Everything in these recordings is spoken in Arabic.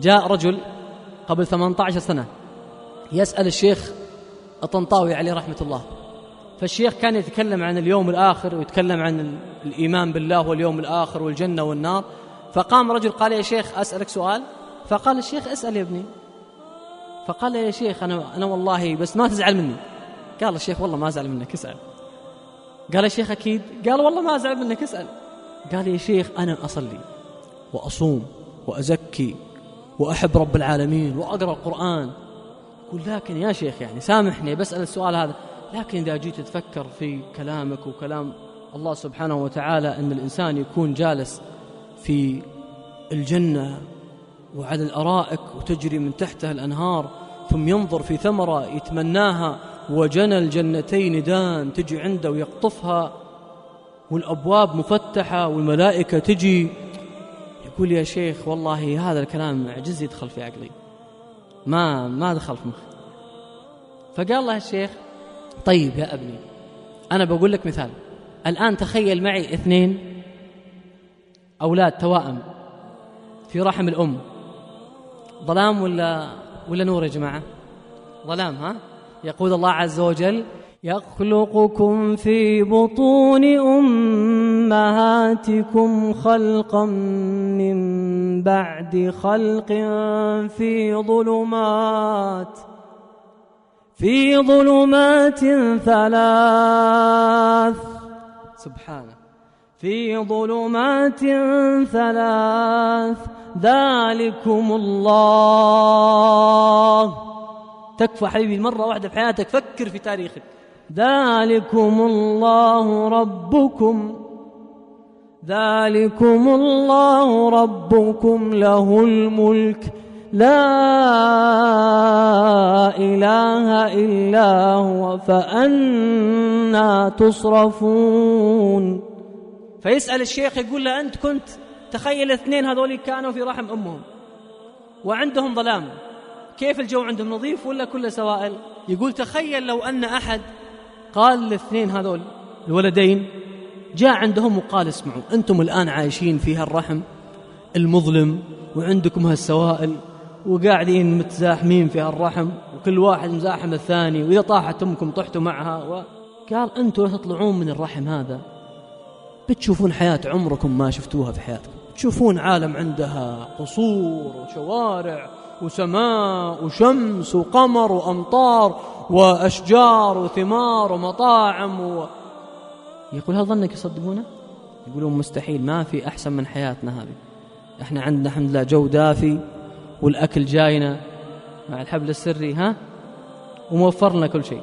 جاء رجل قبل 18 سنة يسأل الشيخ الطنطاوي عليه رحمة الله. فالشيخ كان يتكلم عن اليوم الآخر ويتكلم عن الإيمان بالله واليوم الآخر والجنة والنار. فقام رجل قال يا شيخ أسألك سؤال. فقال الشيخ اسأل يا ابني. فقال يا شيخ أنا, أنا والله بس ما تزعل مني. قال الشيخ والله ما أزعل منك اسأل. قال يا شيخ أكيد. قال والله ما أزعل منك اسأل. قال يا شيخ أنا أصلي وأصوم وأزكي وأحب رب العالمين وأقرأ القرآن. يقول لكن يا شيخ يعني سامحني بسأل السؤال هذا لكن إذا جيت تفكر في كلامك وكلام الله سبحانه وتعالى أن الإنسان يكون جالس في الجنة وعلى الأرائك وتجري من تحتها الأنهار ثم ينظر في ثمرة يتمناها وجنى الجنتين دان تجي عنده ويقطفها والأبواب مفتحة والملائكة تجي يقول يا شيخ والله هذا الكلام عجز يدخل في عقلي. ما ما دخل في مخي. فقال له الشيخ طيب يا أبني أنا بقول لك مثال. الآن تخيل معي اثنين أولاد توائم في رحم الأم. ظلام ولا ولا نور يا جماعة؟ ظلام ها؟ يقول الله عز وجل يخلقكم في بطون أمهاتكم خلقا من بعد خلق في ظلمات في ظلمات ثلاث. سبحانه. في ظلمات ثلاث. ذلكم الله. تكفى حبيبي مرة واحدة في حياتك فكر في تاريخك. ذلكم الله ربكم. ذلكم الله ربكم له الملك. لا إله إلا هو فأنا تصرفون. فيسأل الشيخ يقول له أنت كنت تخيل الاثنين هذول كانوا في رحم أمهم وعندهم ظلام. كيف الجو عندهم؟ نظيف ولا كله سوائل؟ يقول تخيل لو أن أحد قال للاثنين هذول الولدين جاء عندهم وقال اسمعوا أنتم الآن عايشين في هالرحم المظلم وعندكم هالسوائل وقاعدين متزاحمين في هالرحم وكل واحد مزاحم الثاني وإذا طاحت أمكم طحتوا معها وقال أنتم تطلعون من الرحم هذا. بتشوفون حياة عمركم ما شفتوها في حياتكم. تشوفون عالم عندها قصور وشوارع وسماء وشمس وقمر وأمطار وأشجار وثمار ومطاعم و... يقول هل ظنك يصدقونه؟ يقولون مستحيل ما في أحسن من حياتنا هذه. إحنا عندنا الحمد لله جو دافي والأكل جاينا مع الحبل السري ها؟ وموفر لنا كل شيء.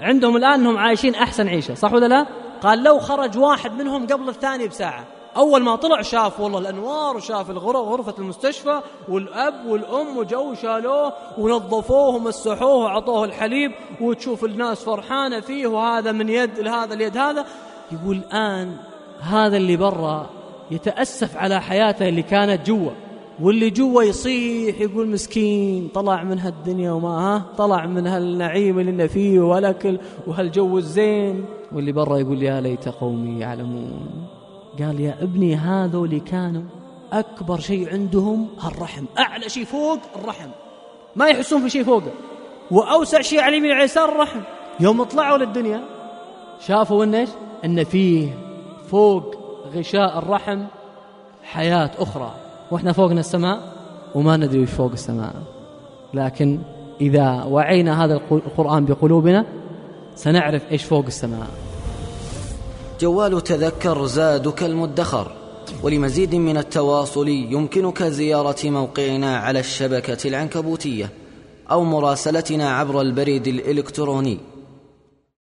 عندهم الآن أنهم عايشين أحسن عيشة صح ولا لا؟ قال لو خرج واحد منهم قبل الثاني بساعة. أول ما طلع شاف والله الأنوار وشاف غرفة المستشفى والأب والأم وجو شالوه ونظفوه ومسحوه وعطوه الحليب وتشوف الناس فرحانة فيه وهذا من يد لهذا اليد هذا. يقول الآن هذا اللي برا يتأسف على حياته اللي كانت جوا. واللي جوا يصيح يقول مسكين طلع من هالدنيا وما ها؟ طلع من هالنعيم اللي فيه والاكل وهالجو الزين. واللي برا يقول يا ليت قومي يعلمون. قال يا ابني هذول كانوا أكبر شيء عندهم هالرحم أعلى شيء فوق الرحم. ما يحسون في شيء فوقه وأوسع شيء على اليمين اليسار الرحم. يوم طلعوا للدنيا شافوا إن إيش؟ إن فيه فوق غشاء الرحم حياة أخرى. وإحنا فوقنا السماء؟ وما ندري وش فوق السماء. لكن إذا وعينا هذا القرآن بقلوبنا سنعرف إيش فوق السماء. جوال تذكر زادك المدخر ولمزيد من التواصل يمكنك زيارة موقعنا على الشبكة العنكبوتية أو مراسلتنا عبر البريد الإلكتروني.